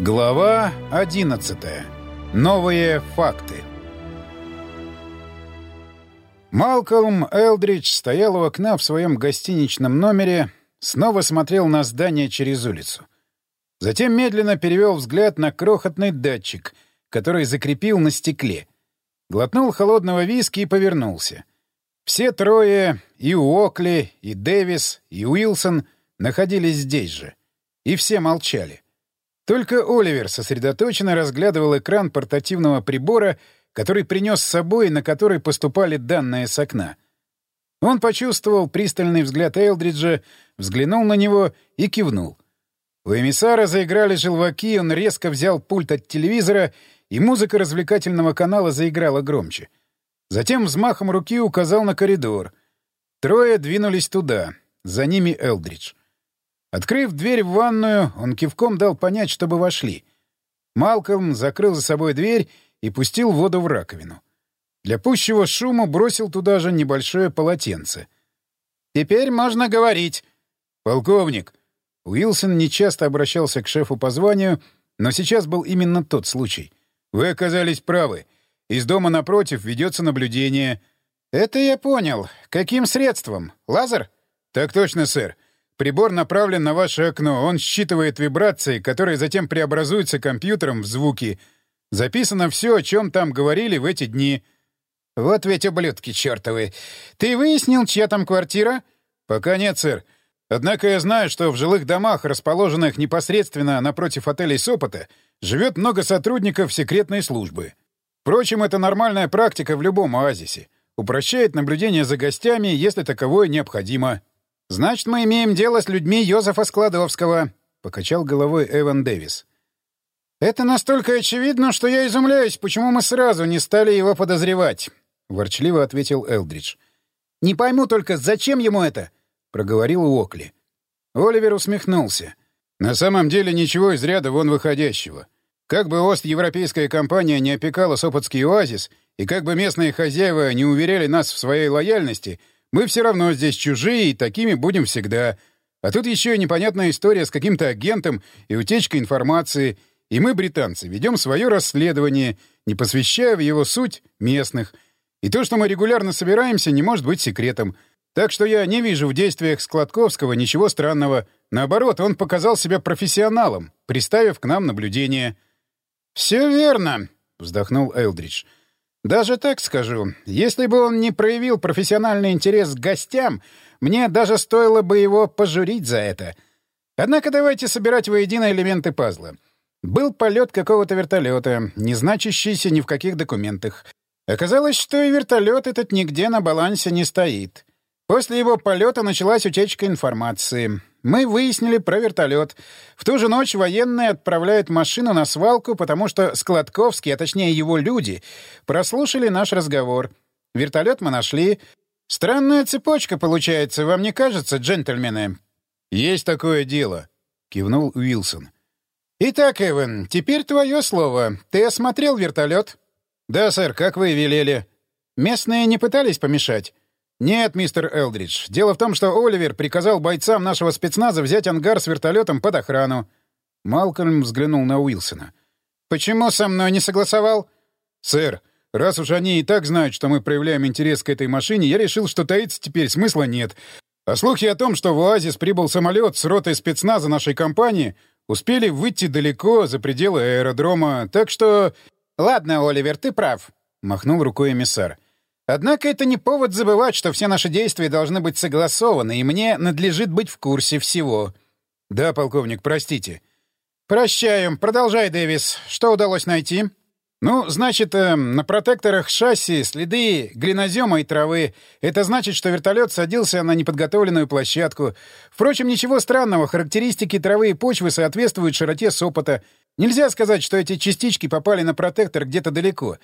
Глава 11. Новые факты. Малкольм Элдридж стоял у окна в своем гостиничном номере, снова смотрел на здание через улицу. Затем медленно перевел взгляд на крохотный датчик, который закрепил на стекле. Глотнул холодного виски и повернулся. Все трое, и Уокли, и Дэвис, и Уилсон, находились здесь же. И все молчали. Только Оливер сосредоточенно разглядывал экран портативного прибора, который принес с собой и на который поступали данные с окна. Он почувствовал пристальный взгляд Элдриджа, взглянул на него и кивнул. У эмиссара заиграли желваки, он резко взял пульт от телевизора, и музыка развлекательного канала заиграла громче. Затем взмахом руки указал на коридор. Трое двинулись туда. За ними Элдридж. Открыв дверь в ванную, он кивком дал понять, чтобы вошли. Малком закрыл за собой дверь и пустил воду в раковину. Для пущего шума бросил туда же небольшое полотенце. «Теперь можно говорить». «Полковник». Уилсон нечасто обращался к шефу по званию, но сейчас был именно тот случай. «Вы оказались правы. Из дома напротив ведется наблюдение». «Это я понял. Каким средством? Лазер?» «Так точно, сэр. Прибор направлен на ваше окно. Он считывает вибрации, которые затем преобразуются компьютером в звуки. Записано все, о чем там говорили в эти дни. Вот ведь ублюдки чертовы. Ты выяснил, чья там квартира? Пока нет, сэр. Однако я знаю, что в жилых домах, расположенных непосредственно напротив отелей Сопота, живет много сотрудников секретной службы. Впрочем, это нормальная практика в любом оазисе. Упрощает наблюдение за гостями, если таковое необходимо. «Значит, мы имеем дело с людьми Йозефа Складовского», — покачал головой Эван Дэвис. «Это настолько очевидно, что я изумляюсь, почему мы сразу не стали его подозревать», — ворчливо ответил Элдридж. «Не пойму только, зачем ему это?» — проговорил Уокли. Оливер усмехнулся. «На самом деле ничего из ряда вон выходящего. Как бы Ост-европейская компания не опекала Сопотский оазис, и как бы местные хозяева не уверяли нас в своей лояльности — мы все равно здесь чужие и такими будем всегда. А тут еще и непонятная история с каким-то агентом и утечкой информации. И мы, британцы, ведем свое расследование, не посвящая в его суть местных. И то, что мы регулярно собираемся, не может быть секретом. Так что я не вижу в действиях Складковского ничего странного. Наоборот, он показал себя профессионалом, приставив к нам наблюдение. «Все верно», — вздохнул Элдридж. Даже так скажу. Если бы он не проявил профессиональный интерес к гостям, мне даже стоило бы его пожурить за это. Однако давайте собирать воедино элементы пазла. Был полет какого-то вертолета, не значащийся ни в каких документах. Оказалось, что и вертолет этот нигде на балансе не стоит. После его полета началась утечка информации. Мы выяснили про вертолет. В ту же ночь военные отправляют машину на свалку, потому что Складковский, а точнее его люди, прослушали наш разговор. Вертолет мы нашли. Странная цепочка получается, вам не кажется, джентльмены? «Есть такое дело», — кивнул Уилсон. «Итак, Эван, теперь твое слово. Ты осмотрел вертолет?» «Да, сэр, как вы и велели». «Местные не пытались помешать?» «Нет, мистер Элдридж. Дело в том, что Оливер приказал бойцам нашего спецназа взять ангар с вертолетом под охрану». Малкольм взглянул на Уилсона. «Почему со мной не согласовал?» «Сэр, раз уж они и так знают, что мы проявляем интерес к этой машине, я решил, что таиться теперь смысла нет. А слухи о том, что в Оазис прибыл самолет с ротой спецназа нашей компании, успели выйти далеко за пределы аэродрома, так что...» «Ладно, Оливер, ты прав», — махнул рукой эмиссар. Однако это не повод забывать, что все наши действия должны быть согласованы, и мне надлежит быть в курсе всего. Да, полковник, простите. Прощаем. Продолжай, Дэвис. Что удалось найти? Ну, значит, э, на протекторах шасси следы глинозема и травы. Это значит, что вертолет садился на неподготовленную площадку. Впрочем, ничего странного. Характеристики травы и почвы соответствуют широте сопота. Нельзя сказать, что эти частички попали на протектор где-то далеко.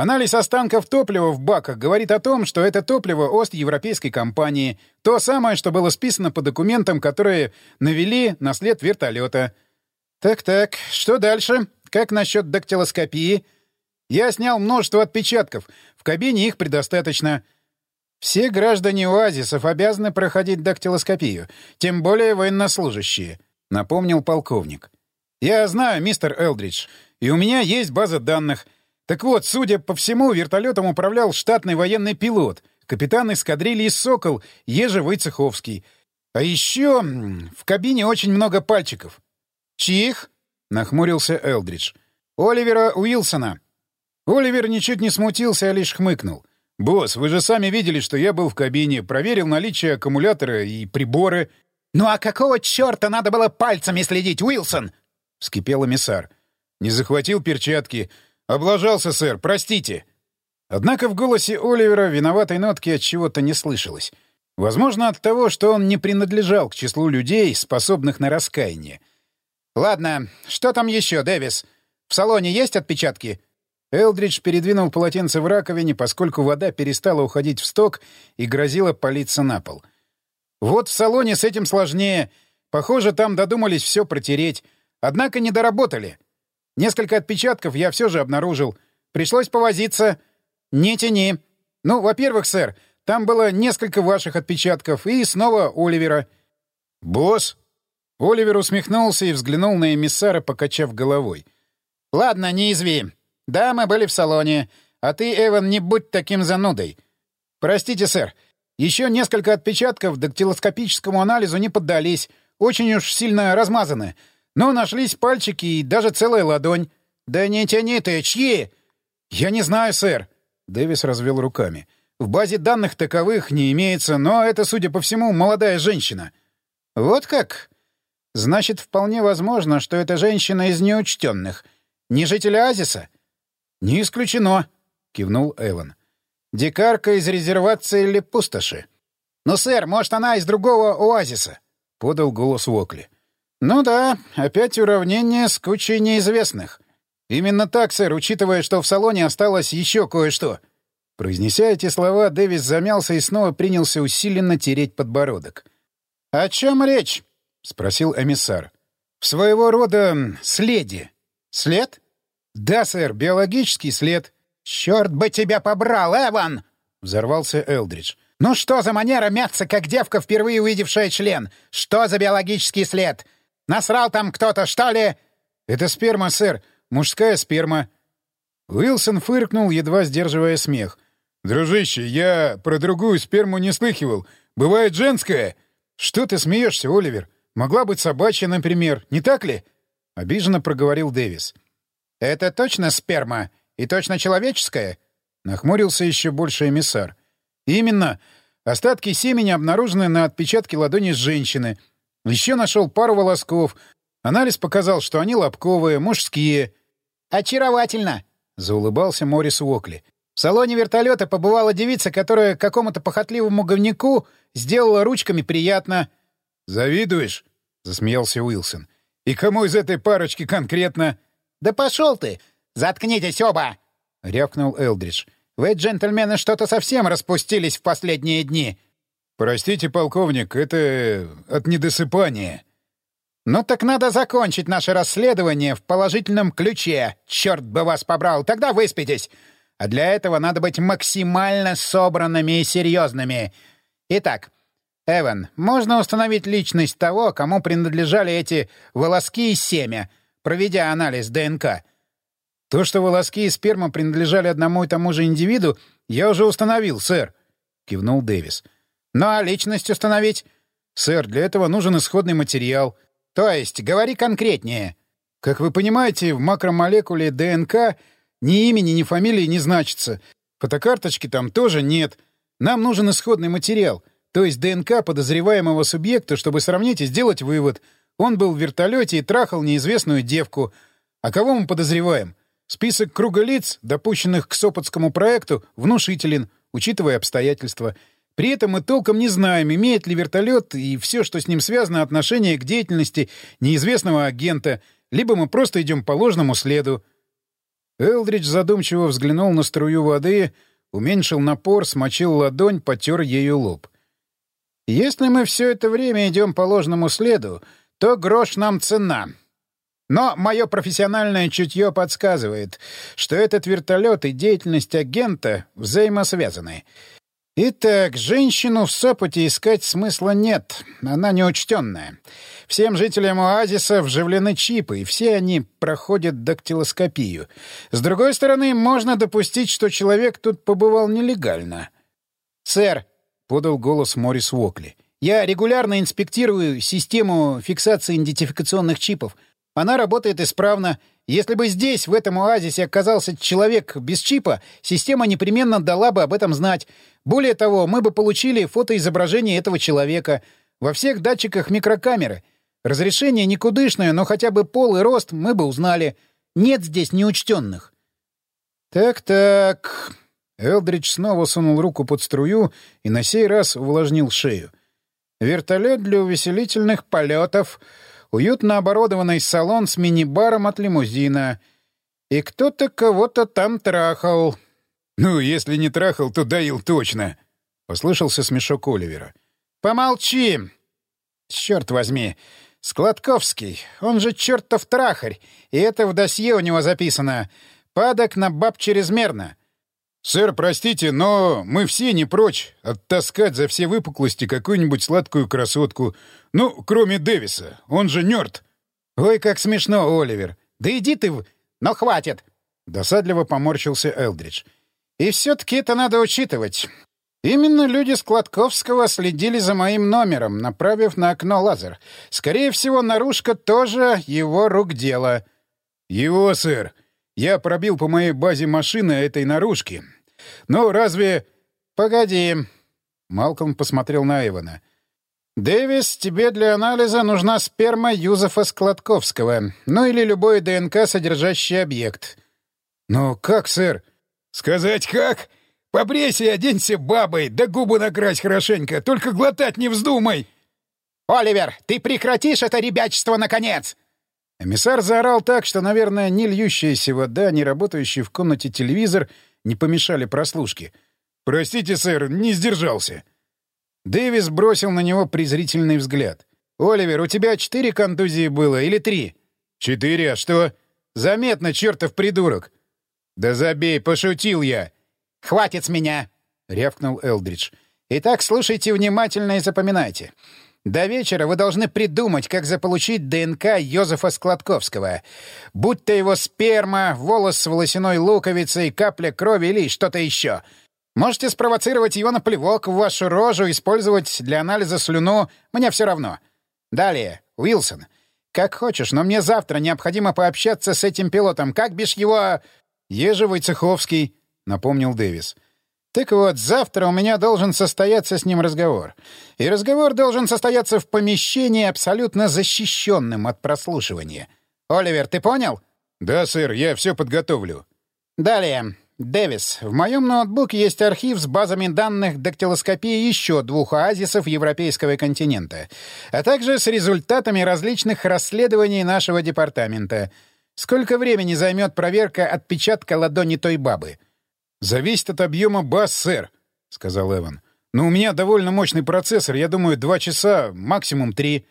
Анализ останков топлива в баках говорит о том, что это топливо Ост-Европейской компании. То самое, что было списано по документам, которые навели на след вертолета. Так-так, что дальше? Как насчет дактилоскопии? Я снял множество отпечатков. В кабине их предостаточно. Все граждане оазисов обязаны проходить дактилоскопию, тем более военнослужащие, — напомнил полковник. «Я знаю, мистер Элдридж, и у меня есть база данных. Так вот, судя по всему, вертолетом управлял штатный военный пилот, капитан эскадрильи «Сокол» Ежи Войцеховский. А еще в кабине очень много пальчиков». «Чьих?» — нахмурился Элдридж. «Оливера Уилсона». Оливер ничуть не смутился, а лишь хмыкнул. «Босс, вы же сами видели, что я был в кабине, проверил наличие аккумулятора и приборы». «Ну а какого черта надо было пальцами следить, Уилсон?» — вскипел эмиссар. «Не захватил перчатки. Облажался, сэр, простите». Однако в голосе Оливера виноватой нотки от чего-то не слышалось. Возможно, от того, что он не принадлежал к числу людей, способных на раскаяние. «Ладно, что там еще, Дэвис? В салоне есть отпечатки?» Элдридж передвинул полотенце в раковине, поскольку вода перестала уходить в сток и грозила палиться на пол. «Вот в салоне с этим сложнее. Похоже, там додумались все протереть. Однако не доработали. Несколько отпечатков я все же обнаружил. Пришлось повозиться. Не тяни. Ну, во-первых, сэр, там было несколько ваших отпечатков и снова Оливера. «Босс?» Оливер усмехнулся и взглянул на эмиссара, покачав головой. «Ладно, не изви. Да, мы были в салоне. А ты, Эван, не будь таким занудой. Простите, сэр. Еще несколько отпечатков дактилоскопическому анализу не поддались. Очень уж сильно размазаны. Но нашлись пальчики и даже целая ладонь. Да не тяни ты, чьи? Я не знаю, сэр. Дэвис развел руками. В базе данных таковых не имеется, но это, судя по всему, молодая женщина. Вот как? Значит, вполне возможно, что это женщина из неучтенных. Не житель Азиса? Не исключено, кивнул Эван. Дикарка из резервации или пустоши. «Ну, сэр, может, она из другого оазиса?» — подал голос Вокли. «Ну да, опять уравнение с кучей неизвестных. Именно так, сэр, учитывая, что в салоне осталось еще кое-что». Произнеся эти слова, Дэвис замялся и снова принялся усиленно тереть подбородок. «О чем речь?» — спросил эмиссар. «В своего рода следе». «След?» «Да, сэр, биологический след». «Черт бы тебя побрал, Эван!» — взорвался Элдридж. «Ну что за манера мяться, как девка, впервые увидевшая член? Что за биологический след? Насрал там кто-то, что ли?» «Это сперма, сэр. Мужская сперма». Уилсон фыркнул, едва сдерживая смех. «Дружище, я про другую сперму не слыхивал. Бывает женская?» «Что ты смеешься, Оливер? Могла быть собачья, например. Не так ли?» — обиженно проговорил Дэвис. «Это точно сперма? И точно человеческая?» — нахмурился еще больше эмиссар. «Именно. Остатки семени обнаружены на отпечатке ладони женщины — еще нашел пару волосков. Анализ показал, что они лобковые, мужские. «Очаровательно!» — заулыбался Морис Уокли. «В салоне вертолета побывала девица, которая какому-то похотливому говнюку сделала ручками приятно». «Завидуешь?» — засмеялся Уилсон. «И кому из этой парочки конкретно?» «Да пошел ты! Заткнитесь оба!» — рявкнул Элдридж. «Вы, джентльмены, что-то совсем распустились в последние дни. «Простите, полковник, это от недосыпания». «Ну так надо закончить наше расследование в положительном ключе. Черт бы вас побрал, тогда выспитесь. А для этого надо быть максимально собранными и серьезными. Итак, Эван, можно установить личность того, кому принадлежали эти волоски и семя, проведя анализ ДНК?» «То, что волоски и сперма принадлежали одному и тому же индивиду, я уже установил, сэр», — кивнул Дэвис. — ну а личность установить? Сэр, для этого нужен исходный материал. То есть, говори конкретнее. Как вы понимаете, в макромолекуле ДНК ни имени, ни фамилии не значится. Фотокарточки там тоже нет. Нам нужен исходный материал, то есть ДНК подозреваемого субъекта, чтобы сравнить и сделать вывод. Он был в вертолете и трахал неизвестную девку. А кого мы подозреваем? Список круга лиц, допущенных к Сопотскому проекту, внушителен, учитывая обстоятельства — при этом мы толком не знаем, имеет ли вертолет и все, что с ним связано, отношение к деятельности неизвестного агента, либо мы просто идем по ложному следу. Элдридж задумчиво взглянул на струю воды, уменьшил напор, смочил ладонь, потер ею лоб. «Если мы все это время идем по ложному следу, то грош нам цена. Но мое профессиональное чутье подсказывает, что этот вертолет и деятельность агента взаимосвязаны. Итак, женщину в Сопоте искать смысла нет. Она неучтенная. Всем жителям оазиса вживлены чипы, и все они проходят дактилоскопию. С другой стороны, можно допустить, что человек тут побывал нелегально. «Сэр», — подал голос Морис Вокли, — «я регулярно инспектирую систему фиксации идентификационных чипов. Она работает исправно. Если бы здесь, в этом оазисе, оказался человек без чипа, система непременно дала бы об этом знать. Более того, мы бы получили фотоизображение этого человека. Во всех датчиках микрокамеры — Разрешение никудышное, но хотя бы пол и рост мы бы узнали. Нет здесь неучтенных. Так-так. Элдридж снова сунул руку под струю и на сей раз увлажнил шею. Вертолет для увеселительных полетов, уютно оборудованный салон с мини-баром от лимузина. И кто-то кого-то там трахал. «Ну, если не трахал, то доил точно», — послышался смешок Оливера. «Помолчи!» «Черт возьми! Складковский, он же чертов трахарь, и это в досье у него записано. Падок на баб чрезмерно. «Сэр, простите, но мы все не прочь оттаскать за все выпуклости какую-нибудь сладкую красотку. Ну, кроме Дэвиса, он же нёрд». «Ой, как смешно, Оливер. Да иди ты в... Но хватит!» Досадливо поморщился Элдридж. «И все-таки это надо учитывать. Именно люди с Кладковского следили за моим номером, направив на окно лазер. Скорее всего, наружка тоже его рук дело. Его, сэр. Я пробил по моей базе машины этой наружки. Но разве... Погоди. Малком посмотрел на Ивана. «Дэвис, тебе для анализа нужна сперма Юзефа Складковского, ну или любой ДНК, содержащий объект». «Но как, сэр?» «Сказать как?» Побрейся и оденься бабой, да губы накрась хорошенько, только глотать не вздумай!» «Оливер, ты прекратишь это ребячество, наконец!» Эмиссар заорал так, что, наверное, ни льющаяся вода, ни работающий в комнате телевизор не помешали прослушке. «Простите, сэр, не сдержался». Дэвис бросил на него презрительный взгляд. «Оливер, у тебя четыре контузии было или три?» «Четыре, а что?» «Заметно, чертов придурок!» «Да забей, пошутил я!» «Хватит с меня!» — рявкнул Элдридж. «Итак, слушайте внимательно и запоминайте. До вечера вы должны придумать, как заполучить ДНК Йозефа Складковского. Будь то его сперма, волос с волосяной луковицей, капля крови или что-то еще. Можете спровоцировать его на плевок в вашу рожу, использовать для анализа слюну. Мне все равно. Далее. Уилсон. Как хочешь, но мне завтра необходимо пообщаться с этим пилотом. Как бишь его... Ежи Войцеховский напомнил Дэвис. «Так вот, завтра у меня должен состояться с ним разговор. И разговор должен состояться в помещении, абсолютно защищенным от прослушивания. Оливер, ты понял?» «Да, сэр, я все подготовлю». «Далее. Дэвис, в моем ноутбуке есть архив с базами данных дактилоскопии еще двух оазисов европейского континента, а также с результатами различных расследований нашего департамента. Сколько времени займет проверка отпечатка ладони той бабы?» «Зависит от объема баз, сэр», — сказал Эван. «Но у меня довольно мощный процессор, я думаю, два часа, максимум три».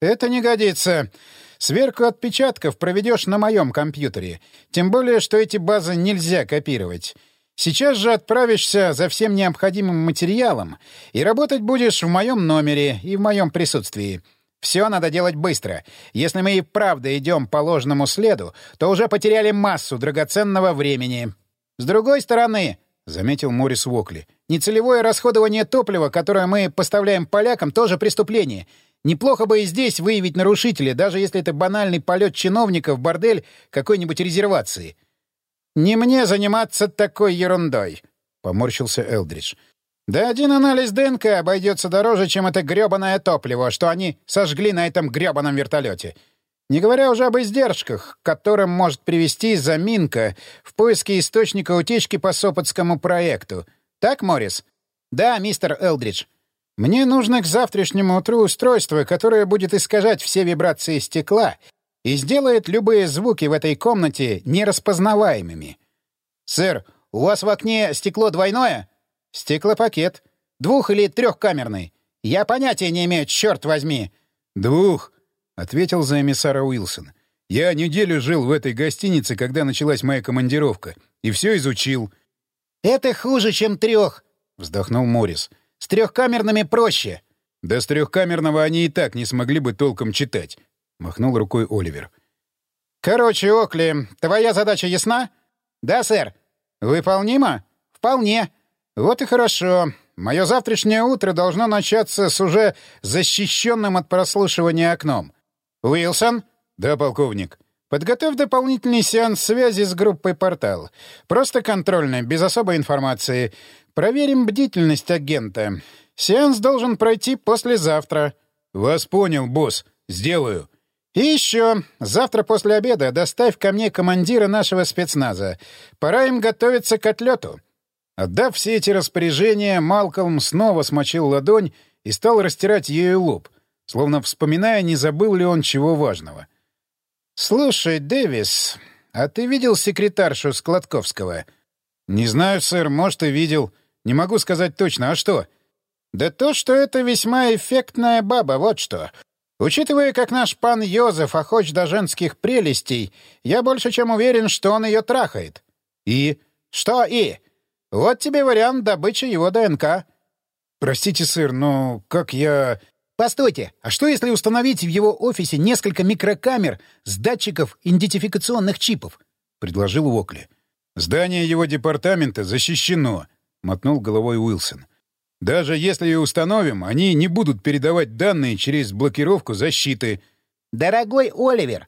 «Это не годится. Сверку отпечатков проведешь на моем компьютере. Тем более, что эти базы нельзя копировать. Сейчас же отправишься за всем необходимым материалом и работать будешь в моем номере и в моем присутствии». Все надо делать быстро. Если мы и правда идем по ложному следу, то уже потеряли массу драгоценного времени. «С другой стороны», — заметил Морис Вокли, «нецелевое расходование топлива, которое мы поставляем полякам, тоже преступление. Неплохо бы и здесь выявить нарушителя, даже если это банальный полет чиновника в бордель какой-нибудь резервации». «Не мне заниматься такой ерундой», — поморщился Элдридж. «Да один анализ ДНК обойдется дороже, чем это грёбаное топливо, что они сожгли на этом грёбаном вертолете. Не говоря уже об издержках, к которым может привести заминка в поиске источника утечки по Сопотскому проекту. Так, Моррис? Да, мистер Элдридж. Мне нужно к завтрашнему утру устройство, которое будет искажать все вибрации стекла и сделает любые звуки в этой комнате нераспознаваемыми. Сэр, у вас в окне стекло двойное? Стеклопакет. Двух- или трехкамерный. Я понятия не имею, черт возьми. Двух. — ответил за эмиссара Уилсон. «Я неделю жил в этой гостинице, когда началась моя командировка, и все изучил». «Это хуже, чем трех!» — вздохнул Моррис. «С трехкамерными проще». «Да с трехкамерного они и так не смогли бы толком читать», — махнул рукой Оливер. «Короче, Окли, твоя задача ясна?» «Да, сэр». «Выполнима?» «Вполне». «Вот и хорошо. Мое завтрашнее утро должно начаться с уже защищенным от прослушивания окном. Уилсон?» «Да, полковник». «Подготовь дополнительный сеанс связи с группой «Портал». Просто контрольный, без особой информации. Проверим бдительность агента. Сеанс должен пройти послезавтра». «Вас понял, босс. Сделаю». «И еще. Завтра после обеда доставь ко мне командира нашего спецназа. Пора им готовиться к отлету». Отдав все эти распоряжения, Малкольм снова смочил ладонь и стал растирать ею лоб, словно вспоминая, не забыл ли он чего важного. «Слушай, Дэвис, а ты видел секретаршу Складковского?» «Не знаю, сэр, может, и видел. Не могу сказать точно. А что?» «Да то, что это весьма эффектная баба, вот что. Учитывая, как наш пан Йозеф охоч до женских прелестей, я больше чем уверен, что он ее трахает». «И?» «Что «и»? Вот тебе вариант добычи его ДНК». «Простите, сэр, но как я...» «Постойте, а что если установить в его офисе несколько микрокамер с датчиков идентификационных чипов?» — предложил Уокли. «Здание его департамента защищено», — мотнул головой Уилсон. «Даже если и установим, они не будут передавать данные через блокировку защиты». «Дорогой Оливер,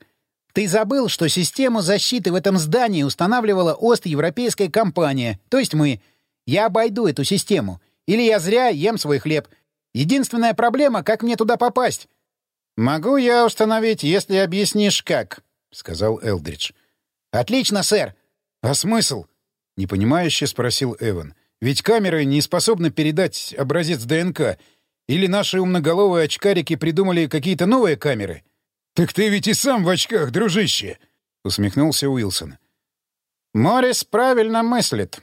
ты забыл, что систему защиты в этом здании устанавливала Ост-европейская компания, то есть мы. Я обойду эту систему. Или я зря ем свой хлеб. Единственная проблема — как мне туда попасть. «Могу я установить, если объяснишь, как», — сказал Элдридж. «Отлично, сэр». «А смысл?» — непонимающе спросил Эван. «Ведь камеры не способны передать образец ДНК. Или наши умноголовые очкарики придумали какие-то новые камеры?» «Так ты ведь и сам в очках, дружище!» — усмехнулся Уилсон. «Моррис правильно мыслит.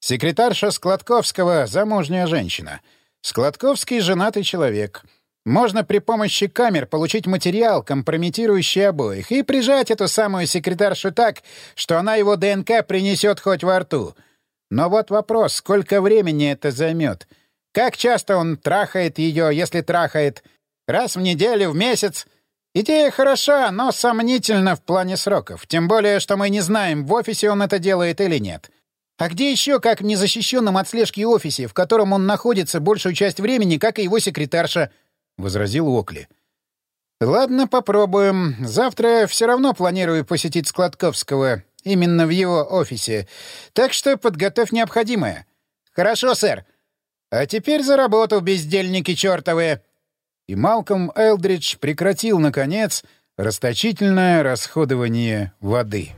Секретарша Складковского — замужняя женщина. Складковский — женатый человек. Можно при помощи камер получить материал, компрометирующий обоих, и прижать эту самую секретаршу так, что она его ДНК принесет хоть во рту. Но вот вопрос, сколько времени это займет? Как часто он трахает ее, если трахает? Раз в неделю, в месяц — Идея хороша, но сомнительна в плане сроков. Тем более, что мы не знаем, в офисе он это делает или нет. А где еще, как в незащищенном от слежки офисе, в котором он находится большую часть времени, как и его секретарша? — возразил Окли. «Ладно, попробуем. Завтра все равно планирую посетить Складковского. Именно в его офисе. Так что подготовь необходимое». «Хорошо, сэр. А теперь за работу, бездельники чертовы!» и Малком Элдридж прекратил, наконец, расточительное расходование воды.